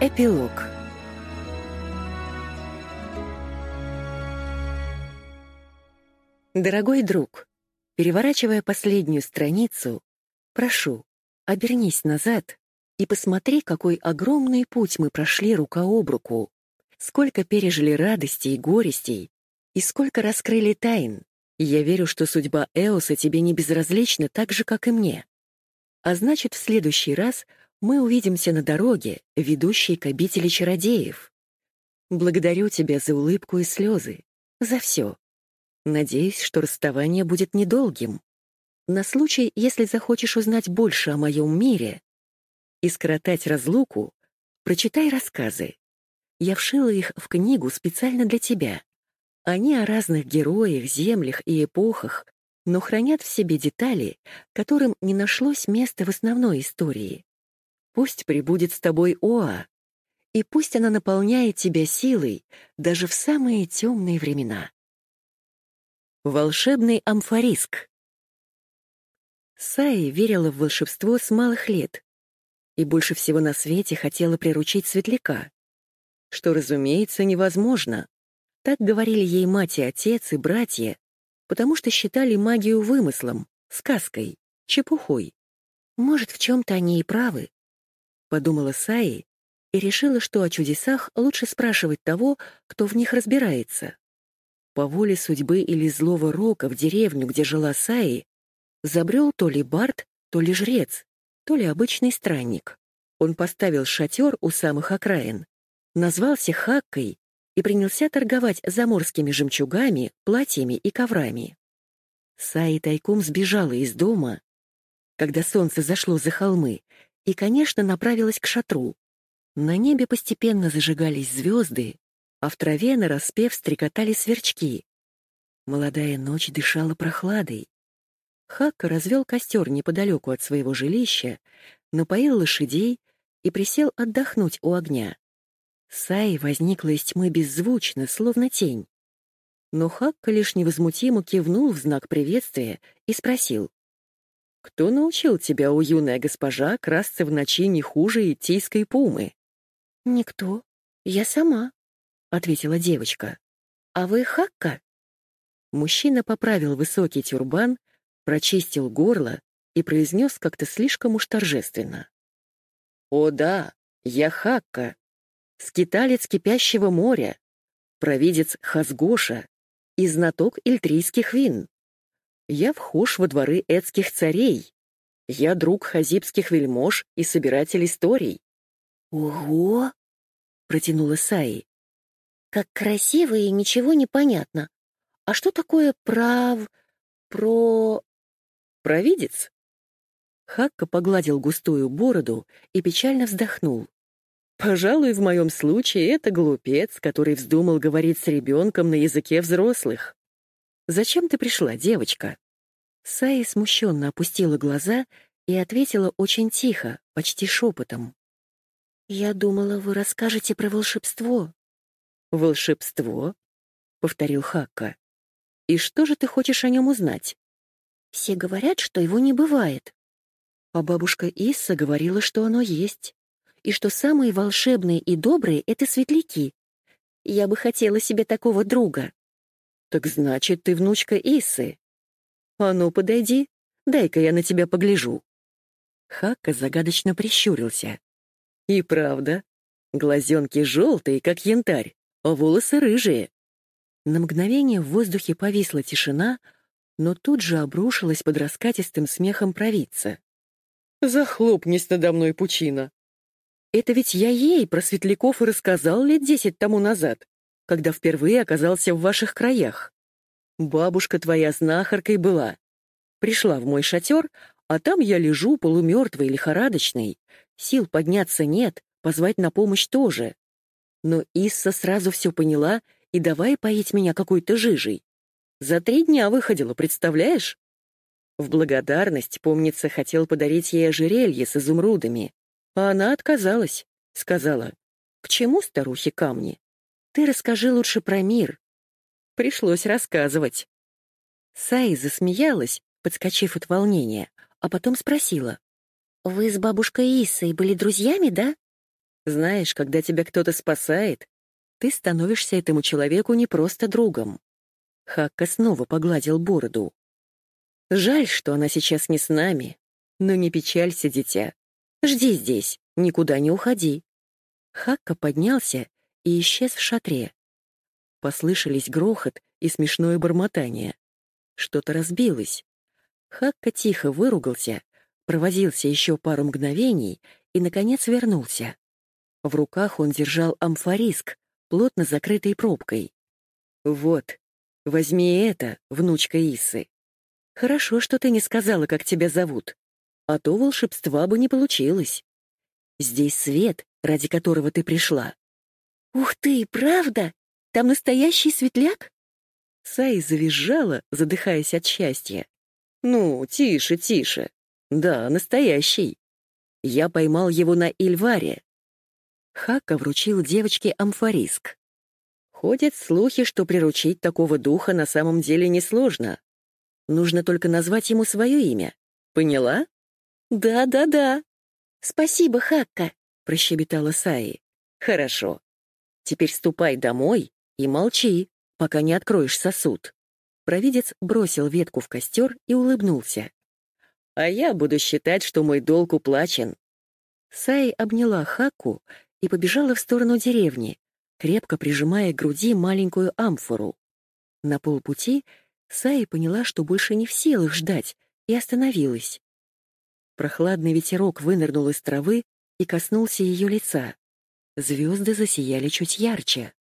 Эпилог Дорогой друг, переворачивая последнюю страницу, прошу, обернись назад и посмотри, какой огромный путь мы прошли рука об руку, сколько пережили радостей и горестей, и сколько раскрыли тайн. Я верю, что судьба Эоса тебе не безразлична так же, как и мне. А значит, в следующий раз мы увидимся на дороге, ведущей к обители чародеев. Благодарю тебя за улыбку и слезы, за все. Надеюсь, что расставание будет недолгим. На случай, если захочешь узнать больше о моем мире и скоротать разлуку, прочитай рассказы. Я вшила их в книгу специально для тебя. Они о разных героях, землях и эпохах, но хранят в себе детали, которым не нашлось места в основной истории. Пусть прибудет с тобой Оа, и пусть она наполняет тебя силой даже в самые темные времена. Волшебный амфориск Саи верила в волшебство с малых лет и больше всего на свете хотела приручить светляка, что, разумеется, невозможно. Так говорили ей мать и отец и братья, потому что считали магию вымыслом, сказкой, чепухой. Может, в чем-то они и правы, — подумала Саи и решила, что о чудесах лучше спрашивать того, кто в них разбирается. По воле судьбы или злого рока в деревню, где жила Саи, забрел то ли бард, то ли жрец, то ли обычный странник. Он поставил шатер у самых окраин, назвался Хаккой и принялся торговать заморскими жемчугами, платьями и коврами. Саи тайком сбежала из дома, когда солнце зашло за холмы, и, конечно, направилась к шатру. На небе постепенно зажигались звезды, а в траве нараспев стрекотали сверчки. Молодая ночь дышала прохладой. Хакка развел костер неподалеку от своего жилища, напоил лошадей и присел отдохнуть у огня. Сай возникла из тьмы беззвучно, словно тень. Но Хакка лишь невозмутимо кивнул в знак приветствия и спросил. Кто научил тебя, у юная госпожа, красться в ночи не хуже итийской пумы? Никто. Я сама, ответила девочка. А вы Хакка? Мужчина поправил высокий тюрбан, прочистил горло и произнес как-то слишком уж торжественно. «О да, я Хакка, скиталец кипящего моря, провидец Хазгоша и знаток ильтрийских вин. Я вхож во дворы эдских царей. Я друг хазибских вельмож и собиратель историй. Ого! протянула Саи. Как красиво и ничего не понятно. А что такое прав... про... провидец? Хакка погладил густую бороду и печально вздохнул. Пожалуй, в моем случае это глупец, который вздумал говорить с ребенком на языке взрослых. «Зачем ты пришла, девочка?» Саи смущенно опустила глаза и ответила очень тихо, почти шепотом. «Я думала, вы расскажете про волшебство». «Волшебство?» — повторил Хакка. «И что же ты хочешь о нем узнать?» «Все говорят, что его не бывает». А бабушка Исса говорила, что оно есть, и что самые волшебные и добрые — это светляки. Я бы хотела себе такого друга. «Так значит, ты внучка Исы?» «А ну, подойди, дай-ка я на тебя погляжу». Хакка загадочно прищурился. «И правда, глазенки желтые, как янтарь, а волосы рыжие». На мгновение в воздухе повисла тишина, но тут же обрушилась под раскатистым смехом провидца. «Захлопнись надо мной, пучина!» «Это ведь я ей про светляков и рассказал лет десять тому назад когда впервые оказался в ваших краях. Бабушка твоя знахаркой была. Пришла в мой шатер, а там я лежу полумертвый, лихорадочный. Сил подняться нет, позвать на помощь тоже. Но Исса сразу все поняла и давай поить меня какой-то жижей. За три дня выходила, представляешь? В благодарность, помнится, хотел подарить ей ожерелье с изумрудами, а она отказалась, сказала, «К чему старухе камни? Ты расскажи лучше про мир. Пришлось рассказывать. Саи засмеялась, подскочив от волнения, а потом спросила. «Вы с бабушкой Исой были друзьями, да?» «Знаешь, когда тебя кто-то спасает, ты становишься этому человеку не просто другом». Хакка снова погладил бороду. «Жаль, что она сейчас не с нами. Но не печалься, дитя. Жди здесь, никуда не уходи». Хакка поднялся и исчез в шатре. Послышались грохот и смешное бормотание. Что-то разбилось. Хакка тихо выругался, провозился еще пару мгновений и, наконец, вернулся. В руках он держал амфориск, плотно закрытой пробкой. «Вот, возьми это, внучка Исы. Хорошо, что ты не сказала, как тебя зовут, а то волшебства бы не получилось. Здесь свет, ради которого ты пришла». «Ух ты, правда? Там настоящий светляк?» Сай завизжала, задыхаясь от счастья. «Ну, тише, тише. Да, настоящий. Я поймал его на Ильваре». Хака вручил девочке амфориск. Ходят слухи, что приручить такого духа на самом деле несложно. Нужно только назвать ему свое имя. Поняла? Да-да-да. Спасибо, Хакка, прощебетала Саи. Хорошо. Теперь ступай домой и молчи пока не откроешь сосуд. Провидец бросил ветку в костер и улыбнулся. «А я буду считать, что мой долг уплачен». Сай обняла Хаку и побежала в сторону деревни, крепко прижимая к груди маленькую амфору. На полпути Сай поняла, что больше не в силах ждать, и остановилась. Прохладный ветерок вынырнул из травы и коснулся ее лица. Звезды засияли чуть ярче.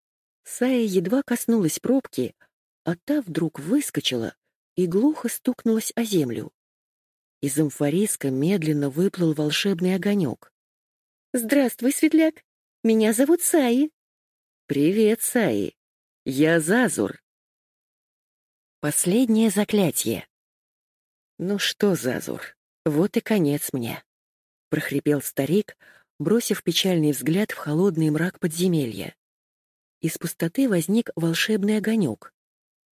Сая едва коснулась пробки, а та вдруг выскочила и глухо стукнулась о землю. Из амфориска медленно выплыл волшебный огонек. «Здравствуй, Светляк! Меня зовут Саи!» «Привет, Саи! Я Зазур!» Последнее заклятие. «Ну что, Зазур, вот и конец мне!» — прохрипел старик, бросив печальный взгляд в холодный мрак подземелья. Из пустоты возник волшебный огонек.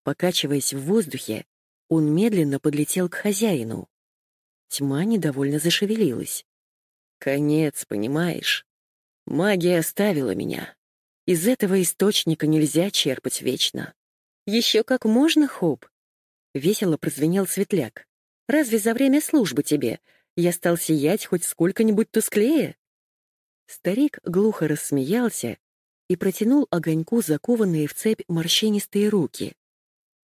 Покачиваясь в воздухе, он медленно подлетел к хозяину. Тьма недовольно зашевелилась. «Конец, понимаешь? Магия оставила меня. Из этого источника нельзя черпать вечно». «Еще как можно, Хоп?» Весело прозвенел светляк. «Разве за время службы тебе я стал сиять хоть сколько-нибудь тусклее?» Старик глухо рассмеялся и протянул огоньку закованные в цепь морщинистые руки.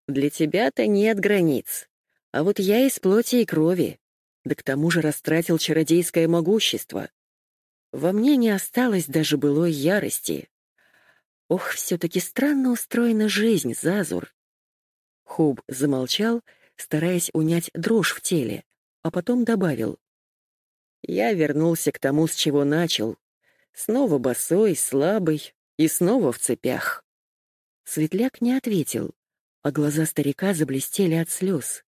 «Для тебя-то нет границ, а вот я из плоти и крови, да к тому же растратил чародейское могущество. Во мне не осталось даже былой ярости. Ох, все-таки странно устроена жизнь, Зазур». Хуб замолчал, стараясь унять дрожь в теле, а потом добавил. «Я вернулся к тому, с чего начал. Снова босой, слабый, и снова в цепях. Светляк не ответил, а глаза старика заблестели от слез.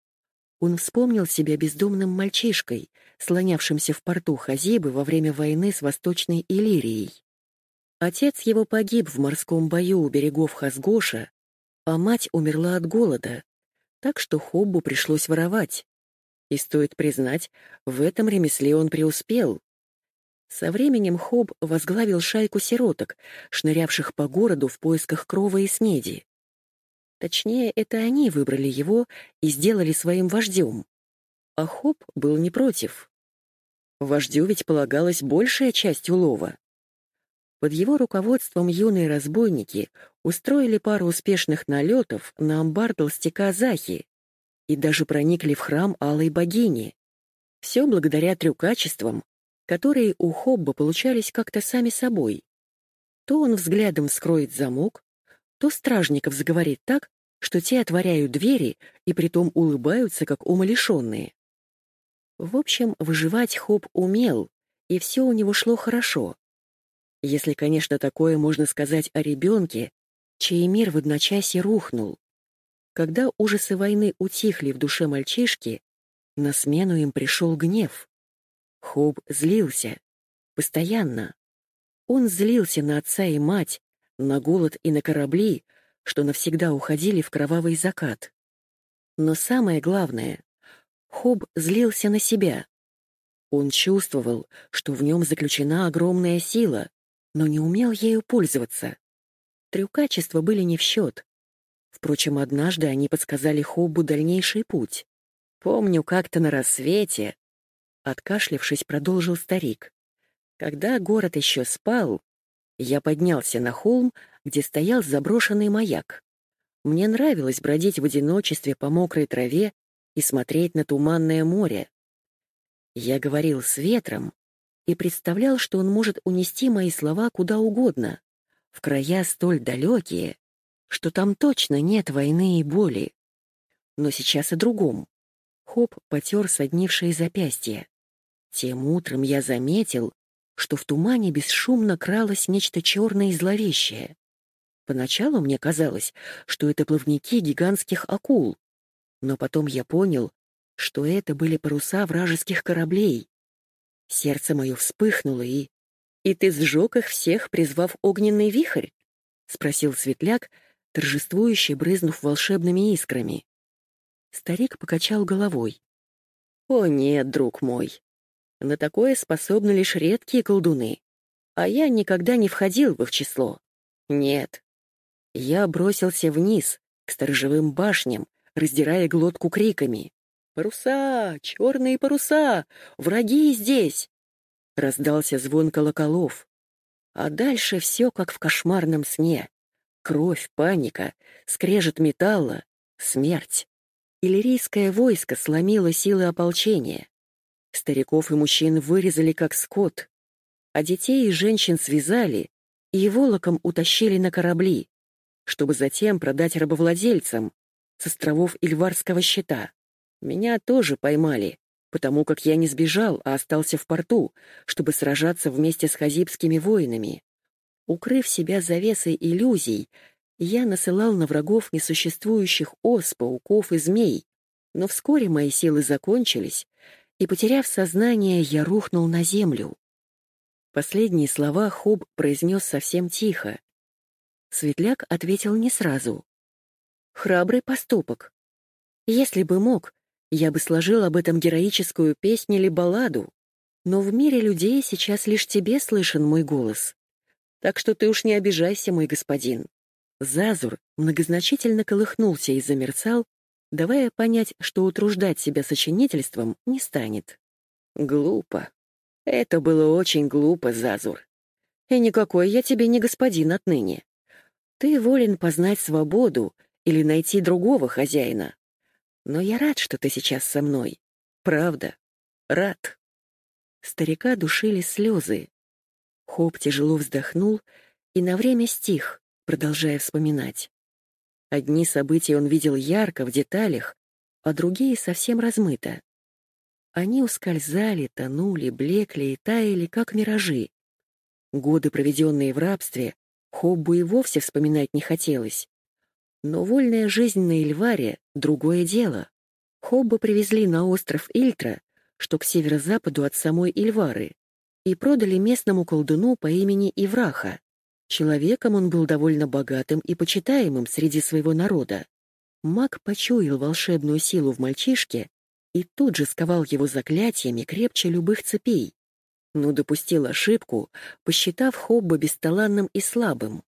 Он вспомнил себя бездомным мальчишкой, слонявшимся в порту Хазибы во время войны с Восточной Иллирией. Отец его погиб в морском бою у берегов Хазгоша, а мать умерла от голода, так что Хоббу пришлось воровать. И стоит признать, в этом ремесле он преуспел. Со временем Хоб возглавил шайку сироток, шнырявших по городу в поисках крова и снеди. Точнее, это они выбрали его и сделали своим вождем. А Хоб был не против. Вождю ведь полагалась большая часть улова. Под его руководством юные разбойники устроили пару успешных налетов на амбар толстяка Захи и даже проникли в храм Алой Богини. Все благодаря трюкачествам, которые у Хобба получались как-то сами собой. То он взглядом скроет замок, то стражников заговорит так, что те отворяют двери и притом улыбаются, как умалишенные. В общем, выживать Хоб умел, и все у него шло хорошо. Если, конечно, такое можно сказать о ребенке, чей мир в одночасье рухнул. Когда ужасы войны утихли в душе мальчишки, на смену им пришел гнев. Хоб злился. Постоянно. Он злился на отца и мать, на голод и на корабли, что навсегда уходили в кровавый закат. Но самое главное, Хоб злился на себя. Он чувствовал, что в нем заключена огромная сила, но не умел ею пользоваться. Трюкачества были не в счет. Впрочем, однажды они подсказали Хоббу дальнейший путь. Помню, как-то на рассвете, откашлившись, продолжил старик. Когда город еще спал, я поднялся на холм, где стоял заброшенный маяк. Мне нравилось бродить в одиночестве по мокрой траве и смотреть на туманное море. Я говорил с ветром и представлял, что он может унести мои слова куда угодно, в края столь далекие, что там точно нет войны и боли. Но сейчас о другом. Хоп потер соднившие запястья. Тем утром я заметил, что в тумане бесшумно кралось нечто черное и зловещее. Поначалу мне казалось, что это плавники гигантских акул, но потом я понял, что это были паруса вражеских кораблей. Сердце мое вспыхнуло и... «И ты сжег их всех, призвав огненный вихрь?» — спросил Светляк, торжествующе брызнув волшебными искрами. Старик покачал головой. «О нет, друг мой, на такое способны лишь редкие колдуны. А я никогда не входил в их число. Нет. Я бросился вниз, к сторожевым башням, раздирая глотку криками. «Паруса! Черные паруса! Враги здесь!» Раздался звон колоколов. А дальше все как в кошмарном сне. Кровь, паника, скрежет металла, смерть. Иллирийское войско сломило силы ополчения. Стариков и мужчин вырезали как скот, а детей и женщин связали и волоком утащили на корабли, чтобы затем продать рабовладельцам с островов Ильварского щита. Меня тоже поймали, потому как я не сбежал, а остался в порту, чтобы сражаться вместе с хазибскими воинами. Укрыв себя завесой иллюзий, я насылал на врагов несуществующих ос, пауков и змей, но вскоре мои силы закончились, и, потеряв сознание, я рухнул на землю. Последние слова Хоб произнес совсем тихо. Светляк ответил не сразу. «Храбрый поступок. Если бы мог, я бы сложил об этом героическую песню или балладу, но в мире людей сейчас лишь тебе слышен мой голос. Так что ты уж не обижайся, мой господин». Зазур многозначительно колыхнулся и замерцал, давая понять, что утруждать себя сочинительством не станет. Глупо. Это было очень глупо, Зазур. И никакой я тебе не господин отныне. Ты волен познать свободу или найти другого хозяина. Но я рад, что ты сейчас со мной. Правда. Рад. Старика душили слезы. Хоп тяжело вздохнул и на время стих, продолжая вспоминать. Одни события он видел ярко, в деталях, а другие совсем размыто. Они ускользали, тонули, блекли и таяли, как миражи. Годы, проведенные в рабстве, Хоббу и вовсе вспоминать не хотелось. Но вольная жизнь на Ильваре — другое дело. Хобба привезли на остров Ильтра, что к северо-западу от самой Ильвары, и продали местному колдуну по имени Ивраха. Человеком он был довольно богатым и почитаемым среди своего народа. Маг почуял волшебную силу в мальчишке и тут же сковал его заклятиями крепче любых цепей, но допустил ошибку, посчитав Хобба бесталанным и слабым.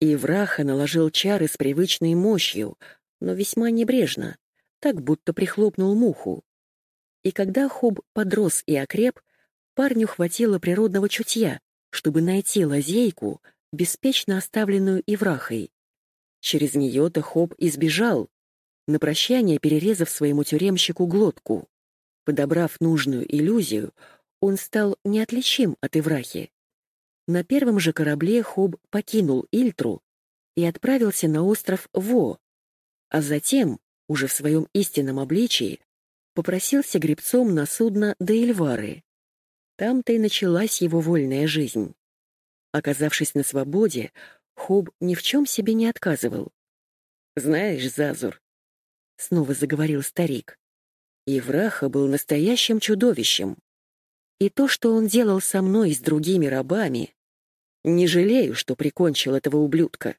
И Враха наложил чары с привычной мощью, но весьма небрежно, так будто прихлопнул муху. И когда Хоб подрос и окреп, парню хватило природного чутья, чтобы найти лазейку — беспечно оставленную Иврахой. Через нее-то Хоб избежал, на прощание перерезав своему тюремщику глотку. Подобрав нужную иллюзию, он стал неотличим от Иврахи. На первом же корабле Хоб покинул Ильтру и отправился на остров Во, а затем, уже в своем истинном обличии, попросился гребцом на судно до Эльвары. Там-то и началась его вольная жизнь. Оказавшись на свободе, Хоб ни в чем себе не отказывал. «Знаешь, Зазур», — снова заговорил старик, — «Евраха был настоящим чудовищем. И то, что он делал со мной и с другими рабами, не жалею, что прикончил этого ублюдка.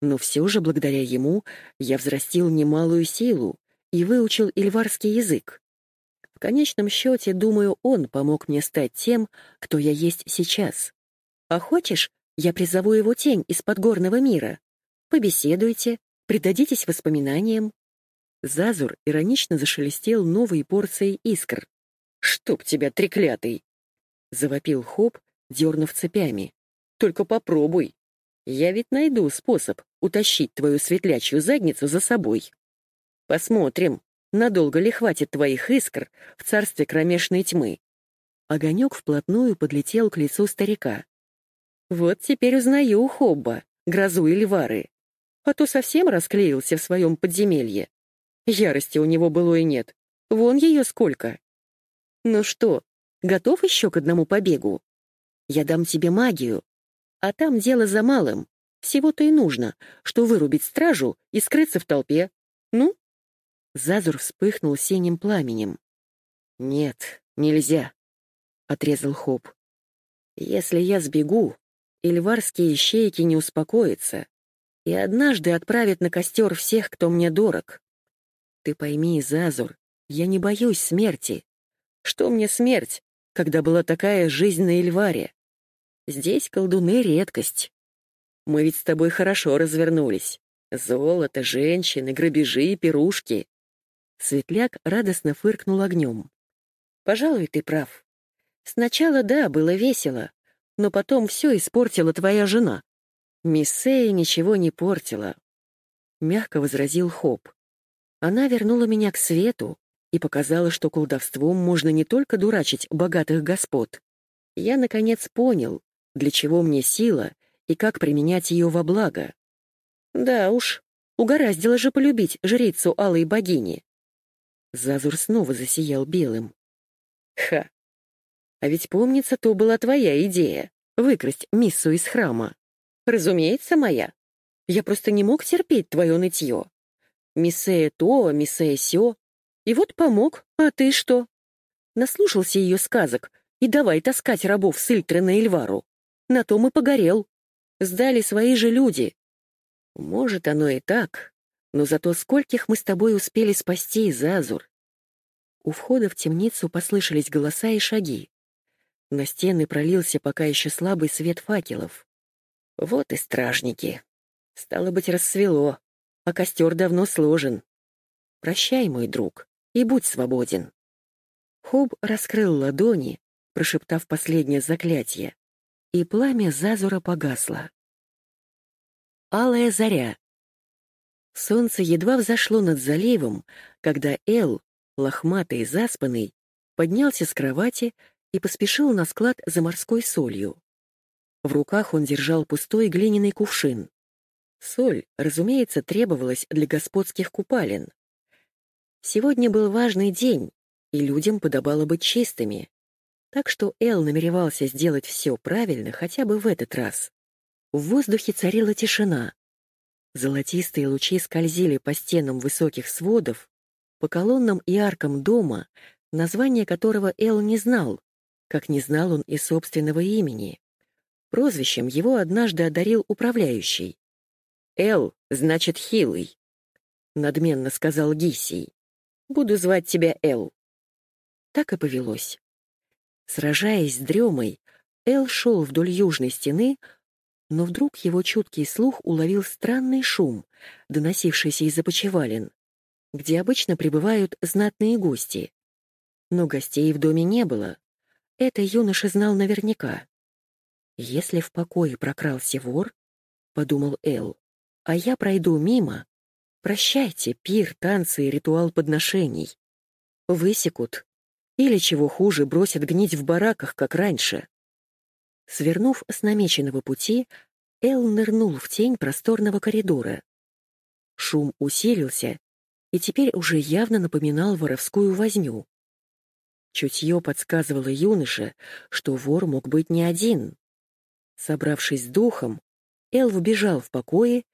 Но все же благодаря ему я взрастил немалую силу и выучил ильварский язык. В конечном счете, думаю, он помог мне стать тем, кто я есть сейчас. А хочешь, я призову его тень из подгорного мира? Побеседуйте, предадитесь воспоминаниям. Зазур иронично зашелестел новой порцией искр. «Чтоб тебя, треклятый!» — завопил Хоп, дернув цепями. «Только попробуй. Я ведь найду способ утащить твою светлячью задницу за собой. Посмотрим, надолго ли хватит твоих искр в царстве кромешной тьмы». Огонек вплотную подлетел к лицу старика. «Вот теперь узнаю Хобба, грозу Эльвары. А то совсем расклеился в своем подземелье. Ярости у него было и нет. Вон ее сколько. Ну что, готов еще к одному побегу? Я дам тебе магию. А там дело за малым. Всего-то и нужно, что вырубить стражу и скрыться в толпе. Ну? Зазур вспыхнул синим пламенем. «Нет, нельзя», — отрезал Хоп. «Если я сбегу, ильварские ищейки не успокоятся и однажды отправят на костер всех, кто мне дорог. Ты пойми, Зазур, я не боюсь смерти. Что мне смерть, когда была такая жизнь на Эльваре? Здесь колдуны — редкость. Мы ведь с тобой хорошо развернулись. Золото, женщины, грабежи, пирушки. Светляк радостно фыркнул огнем. Пожалуй, ты прав. Сначала, да, было весело, но потом все испортила твоя жена. Миссея ничего не портила. Мягко возразил Хоп. Она вернула меня к свету и показала, что колдовством можно не только дурачить богатых господ. Я, наконец, понял, для чего мне сила и как применять ее во благо. Да уж, угораздило же полюбить жрицу алой богини. Зазур снова засиял белым. Ха! А ведь, помнится, то была твоя идея — выкрасть миссу из храма. Разумеется, моя. Я просто не мог терпеть твое нытье. Миссея то, миссея сё. И вот помог, а ты что? Наслушался ее сказок и давай таскать рабов с Ильтры на Эльвару. На том и погорел. Сдали свои же люди. Может, оно и так, но зато скольких мы с тобой успели спасти, Зазур. У входа в темницу послышались голоса и шаги. На стены пролился пока еще слабый свет факелов. Вот и стражники. Стало быть, рассвело а костер давно сложен. Прощай, мой друг, и будь свободен. Хоб раскрыл ладони, прошептав последнее заклятие, и пламя Зазура погасло. Алая заря. Солнце едва взошло над заливом, когда Эл, лохматый и заспанный, поднялся с кровати и поспешил на склад за морской солью. В руках он держал пустой глиняный кувшин. Соль, разумеется, требовалась для господских купалин. Сегодня был важный день, и людям подобало быть чистыми. Так что Эл намеревался сделать все правильно хотя бы в этот раз. В воздухе царила тишина. Золотистые лучи скользили по стенам высоких сводов, по колоннам и аркам дома, название которого Эл не знал, как не знал он и собственного имени. Прозвищем его однажды одарил управляющий. «Эл, значит, хилый», — надменно сказал Гисий. «Буду звать тебя Эл». Так и повелось. Сражаясь с дремой, Эл шел вдоль южной стены, но вдруг его чуткий слух уловил странный шум, доносившийся из опочивален, где обычно пребывают знатные гости. Но гостей в доме не было. Это юноша знал наверняка. «Если в покое прокрался вор», — подумал Эл, а я пройду мимо. Прощайте, пир, танцы и ритуал подношений. Высекут. Или, чего хуже, бросят гнить в бараках, как раньше. Свернув с намеченного пути, Эл нырнул в тень просторного коридора. Шум усилился и теперь уже явно напоминал воровскую возню. Чутье подсказывало юноше, что вор мог быть не один. Собравшись с духом, Эл вбежал в покое и...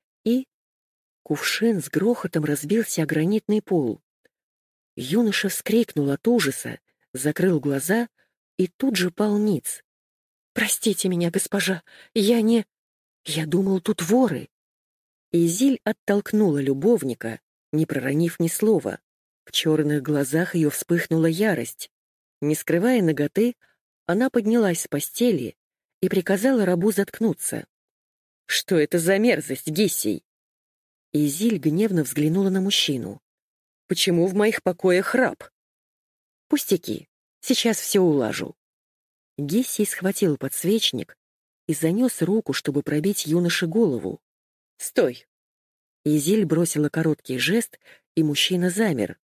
Кувшин с грохотом разбился о гранитный пол. Юноша вскрикнул от ужаса, закрыл глаза и тут же пал ниц. «Простите меня, госпожа, я не... Я думал, тут воры». Изиль оттолкнула любовника, не проронив ни слова. В черных глазах ее вспыхнула ярость. Не скрывая ноготы, она поднялась с постели и приказала рабу заткнуться. «Что это за мерзость, Гиссий?» Изиль гневно взглянула на мужчину. «Почему в моих покоях раб?» «Пустяки. Сейчас все улажу». Гиссий схватил подсвечник и занес руку, чтобы пробить юноше голову. «Стой!» Изиль бросила короткий жест, и мужчина замер.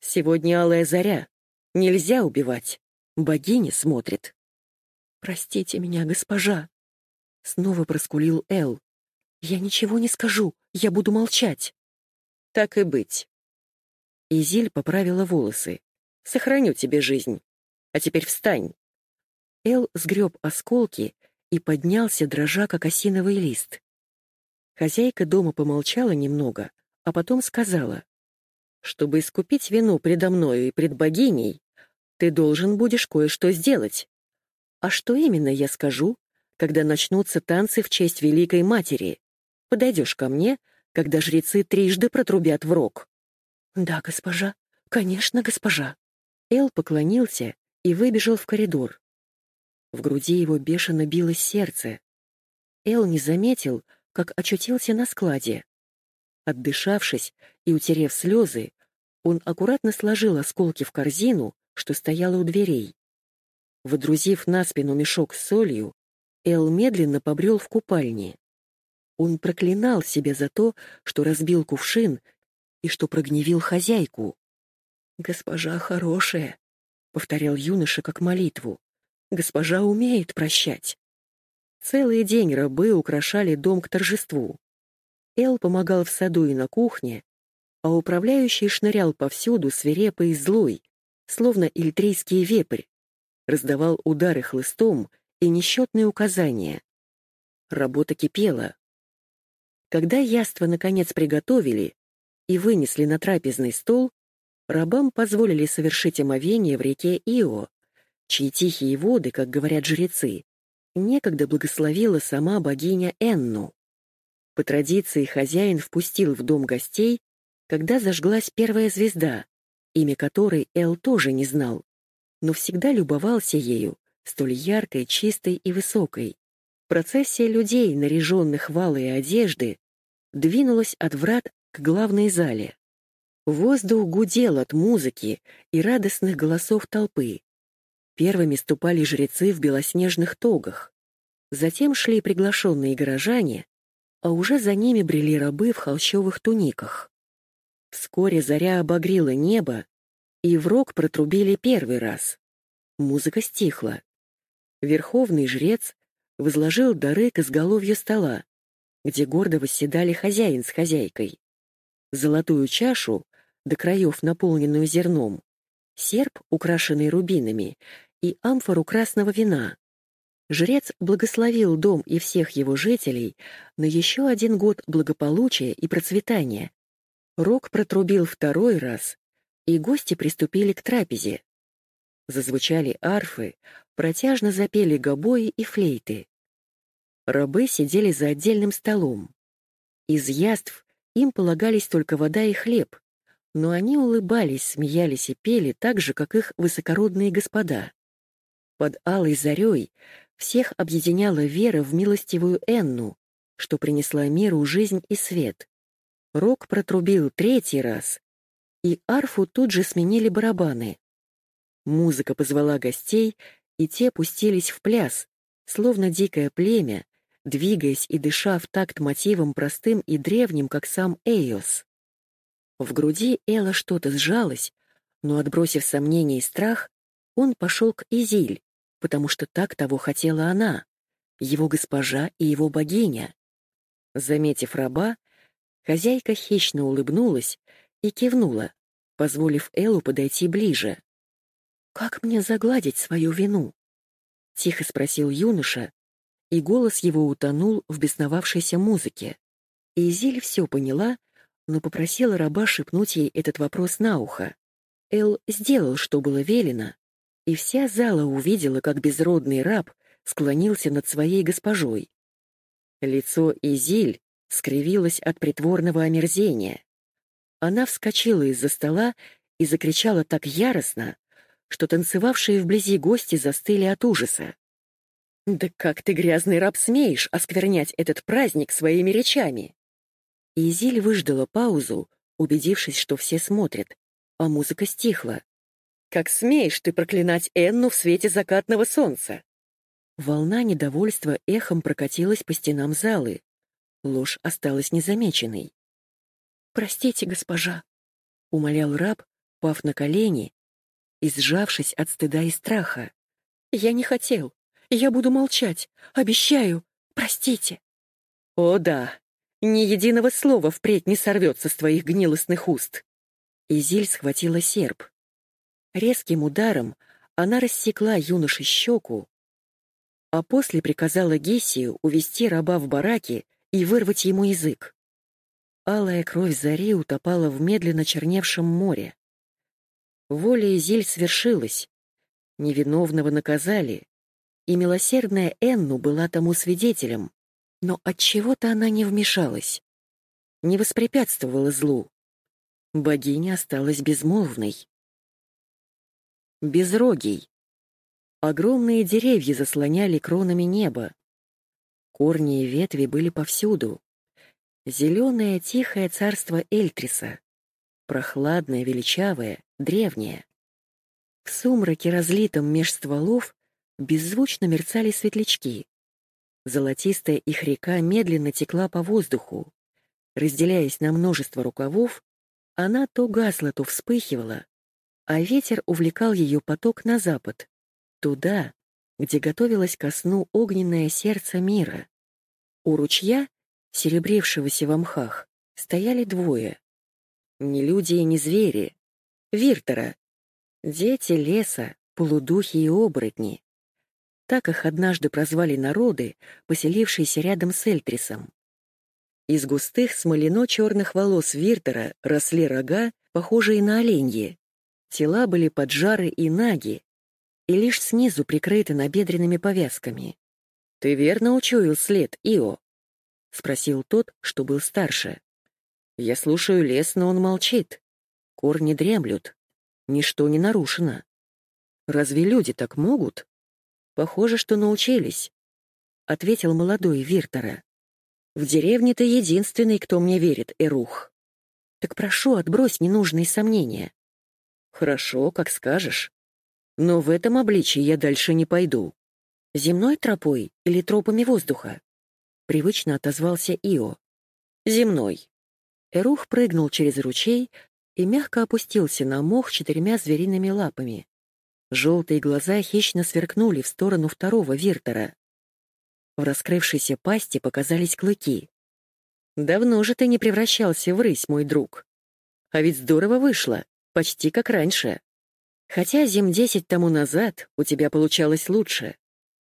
«Сегодня алая заря. Нельзя убивать. Богиня смотрит». «Простите меня, госпожа!» Снова проскулил Эл. «Я ничего не скажу, я буду молчать». «Так и быть». Изиль поправила волосы. «Сохраню тебе жизнь. А теперь встань». Эл сгреб осколки и поднялся, дрожа, как осиновый лист. Хозяйка дома помолчала немного, а потом сказала, «Чтобы искупить вину предо мною и пред богиней, ты должен будешь кое-что сделать. А что именно я скажу, когда начнутся танцы в честь Великой Матери? Подойдешь ко мне, когда жрецы трижды протрубят в рог». «Да, госпожа, конечно, госпожа». Эл поклонился и выбежал в коридор. В груди его бешено билось сердце. Эл не заметил, как очутился на складе. Отдышавшись и утерев слезы, он аккуратно сложил осколки в корзину, что стояла у дверей. Водрузив на спину мешок с солью, Эл медленно побрел в купальне. Он проклинал себя за то, что разбил кувшин и что прогневил хозяйку. «Госпожа хорошая», — повторял юноша как молитву. Госпожа умеет прощать. Целый день рабы украшали дом к торжеству. Эл помогал в саду и на кухне, а управляющий шнырял повсюду свирепый и злой, словно ильтрийский вепрь, раздавал удары хлыстом и несчетные указания. Работа кипела. Когда яства наконец приготовили и вынесли на трапезный стол, рабам позволили совершить омовение в реке Ио, чьи тихие воды, как говорят жрецы, некогда благословила сама богиня Энну. По традиции хозяин впустил в дом гостей, когда зажглась первая звезда, имя которой Эл тоже не знал, но всегда любовался ею, столь яркой, чистой и высокой. Процессия людей, наряженных в алые одежды, двинулась от врат к главной зале. Воздух гудел от музыки и радостных голосов толпы. Первыми ступали жрецы в белоснежных тогах. Затем шли приглашенные горожане, а уже за ними брели рабы в холщовых туниках. Вскоре заря обогрела небо, и в рог протрубили первый раз. Музыка стихла. Верховный жрец возложил дары к изголовью стола, где гордо восседали хозяин с хозяйкой. Золотую чашу, до краев наполненную зерном, серп, украшенный рубинами, и амфору красного вина. Жрец благословил дом и всех его жителей на еще один год благополучия и процветания. Рок протрубил второй раз, и гости приступили к трапезе. Зазвучали арфы, протяжно запели гобои и флейты. Рабы сидели за отдельным столом. Из яств им полагались только вода и хлеб, но они улыбались, смеялись и пели так же, как их высокородные господа. Под алой зарей всех объединяла вера в милостивую Энну, что принесла миру жизнь и свет. Рок протрубил третий раз, и арфу тут же сменили барабаны. Музыка позвала гостей, и те пустились в пляс, словно дикое племя, двигаясь и дыша в такт мотивом простым и древним, как сам Эйос. В груди Элла что-то сжалось, но, отбросив сомнения и страх, он пошел к Изиль, потому что так того хотела она, его госпожа и его богиня. Заметив раба, хозяйка хищно улыбнулась и кивнула, позволив Эллу подойти ближе. «Как мне загладить свою вину?» — тихо спросил юноша, и голос его утонул в бесновавшейся музыке. Изиль все поняла, но попросила раба шепнуть ей этот вопрос на ухо. Эл сделал, что было велено, и вся зала увидела, как безродный раб склонился над своей госпожой. Лицо Изиль скривилось от притворного омерзения. Она вскочила из-за стола и закричала так яростно, что танцевавшие вблизи гости застыли от ужаса. «Да как ты, грязный раб, смеешь осквернять этот праздник своими речами?» Изиль выждала паузу, убедившись, что все смотрят, а музыка стихла. «Как смеешь ты проклинать Энну в свете закатного солнца?» Волна недовольства эхом прокатилась по стенам залы. Ложь осталась незамеченной. «Простите, госпожа», — умолял раб, пав на колени и сжавшись от стыда и страха. «Я не хотел. Я буду молчать. Обещаю. Простите». «О да, ни единого слова впредь не сорвется с твоих гнилостных уст». Изиль схватила серп. Резким ударом она рассекла юноше щеку, а после приказала Гесию увести раба в бараки и вырвать ему язык. Алая кровь зари утопала в медленно черневшем море. Воля Изиль свершилась. Невиновного наказали, и милосердная Энну была тому свидетелем. Но от чего то она не вмешалась, не воспрепятствовала злу. Богиня осталась безмолвной. Безрогий. Огромные деревья заслоняли кронами небо. Корни и ветви были повсюду. Зеленое тихое царство Эльтриса. Прохладное, величавое, древнее. В сумраке, разлитом меж стволов, беззвучно мерцали светлячки. Золотистая их река медленно текла по воздуху. Разделяясь на множество рукавов, она то гасла, то вспыхивала, а ветер увлекал ее поток на запад, туда, где готовилось ко сну огненное сердце мира. У ручья, серебрившегося в мхах, стояли двое. Не люди и не звери. Виртера. Дети леса, полудухи и оборотни. Так их однажды прозвали народы, поселившиеся рядом с Эльтрисом. Из густых смолено-черных волос Виртера росли рога, похожие на оленьи. Тела были поджары и наги, и лишь снизу прикрыты набедренными повязками. «Ты верно учуял след, Ио?» — спросил тот, что был старше. «Я слушаю лес, но он молчит. Корни дремлют. Ничто не нарушено. Разве люди так могут?» «Похоже, что научились», — ответил молодой Виртера. «В деревне ты единственный, кто мне верит, Эрух. Так прошу, отбрось ненужные сомнения». «Хорошо, как скажешь. Но в этом обличии я дальше не пойду. Земной тропой или тропами воздуха?» Привычно отозвался Ио. «Земной». Эрух прыгнул через ручей и мягко опустился на мох четырьмя звериными лапами. Желтые глаза хищно сверкнули в сторону второго Виртера. В раскрывшейся пасти показались клыки. «Давно же ты не превращался в рысь, мой друг. А ведь здорово вышло, почти как раньше. Хотя зим десять тому назад у тебя получалось лучше.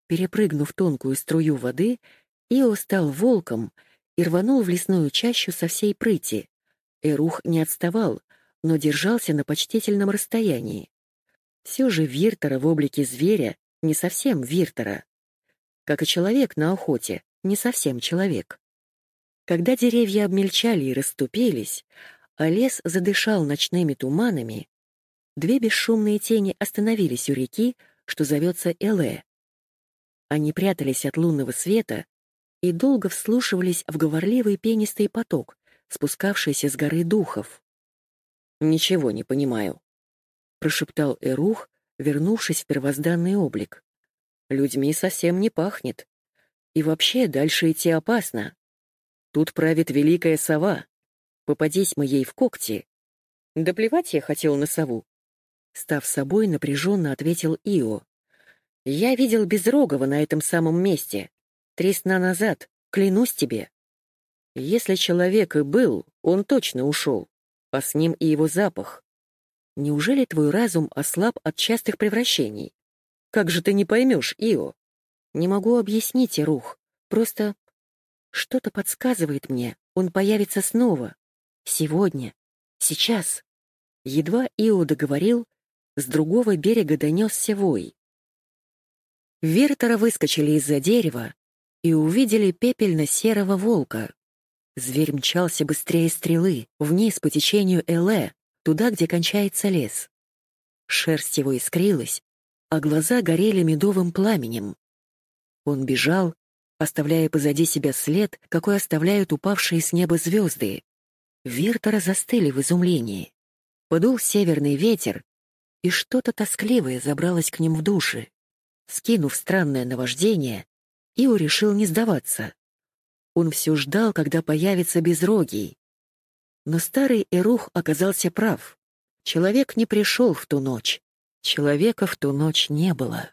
Перепрыгнув тонкую струю воды, Ио стал волком и рванул в лесную чащу со всей прыти. Эрух не отставал, но держался на почтительном расстоянии. Все же Виртера в облике зверя не совсем Виртера. Как и человек на охоте, не совсем человек. Когда деревья обмельчали и расступились, а лес задышал ночными туманами, Две бесшумные тени остановились у реки, что зовется Эле. Они прятались от лунного света и долго вслушивались в говорливый пенистый поток, спускавшийся с горы духов. «Ничего не понимаю», — прошептал Эрух, вернувшись в первозданный облик. «Людьми совсем не пахнет. И вообще дальше идти опасно. Тут правит великая сова. Попадись мы ей в когти. Да плевать я хотел на сову. Став собой, напряженно ответил Ио. «Я видел Безрогова на этом самом месте. Три сна назад, клянусь тебе. Если человек и был, он точно ушел, а с ним и его запах. Неужели твой разум ослаб от частых превращений? Как же ты не поймешь, Ио? Не могу объяснить, Ирух. Просто что-то подсказывает мне, он появится снова. Сегодня. Сейчас. Едва Ио договорил, с другого берега донесся вой. Вертера выскочили из-за дерева и увидели пепельно-серого волка. Зверь мчался быстрее стрелы, вниз по течению Эле, туда, где кончается лес. Шерсть его искрилась, а глаза горели медовым пламенем. Он бежал, оставляя позади себя след, какой оставляют упавшие с неба звезды. Виртора застыли в изумлении. Подул северный ветер, и что-то тоскливое забралось к ним в души. Скинув странное наваждение, Ио решил не сдаваться. Он все ждал, когда появится безрогий. Но старый Эрух оказался прав. Человек не пришел в ту ночь. Человека в ту ночь не было.